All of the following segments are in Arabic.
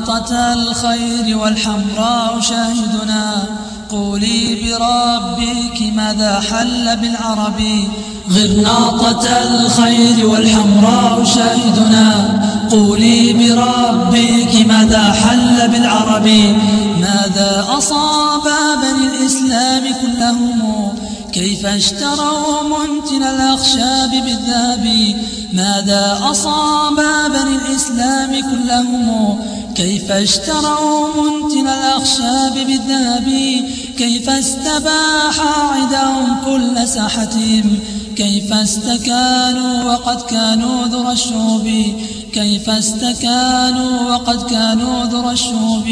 ناقة الخير والحمراء شاهدنا. قولي بربك ماذا حل بالعرب؟ غر ناقة الخير والحمراء شاهدنا. قولي بربك ماذا حل بالعرب؟ ماذا أصاب بني الإسلام كلهم؟ كيف اشتروا منتن الأخشاب بالذهب؟ ماذا أصاب بني الإسلام كلهم. كيف اشتروا منتن الأخشاب بالذهب؟ كيف استباح عداهم كل ساحتهم كيف استكانوا وقد كانوا ذر الشوب كيف استكانوا وقد كانوا ذر الشوب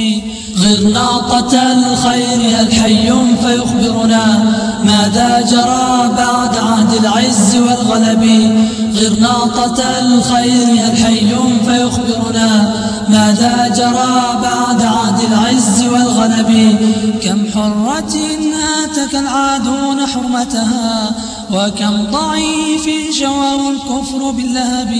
غر ناقة الخير الحي فيخبرنا؟ ماذا جرى بعد عهد العز والغلب؟ غر ناقة الخير الحي فيخبرنا ماذا جرى بعد عهد العز والغلب كم حرة آتك العادون حرمتها وكم ضعيف جواه الكفر باللهب.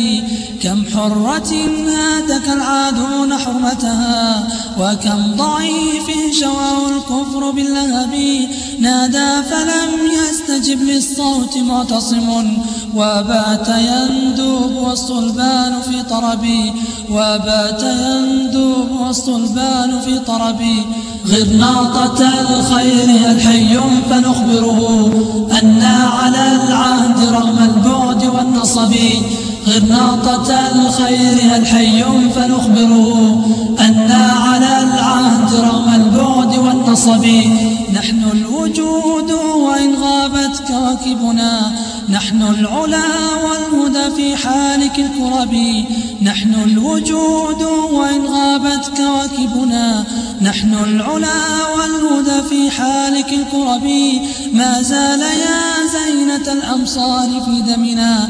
كم حرة هادك العادون حرمتها وكم ضعيف جواه الكفر باللهب. نادى فلم يستجب للصوت معتصم وبات يندوب والصلبان في طربي وبات يندوب والصلبان في طربي. غر ناقة الخير الحي فنخبره أنا على العهد رغم البعد والنصب. غر ناقة الخير الحي فنخبره والنصب نحن الوجود وإن غابت كواكبنا. نحن العلا والهدى في حالك الكرب. نحن الوجود وإن غابت كواكبنا. نحن العلا والهدى في حالك الكرب. ما زال يا زينة الأمصار في دمنا.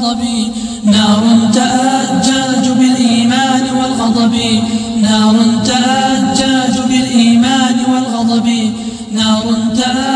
والغضب نار تأجاج بالإيمان والغضب. نار تأجاج بالإيمان والغضب. نار تأجاج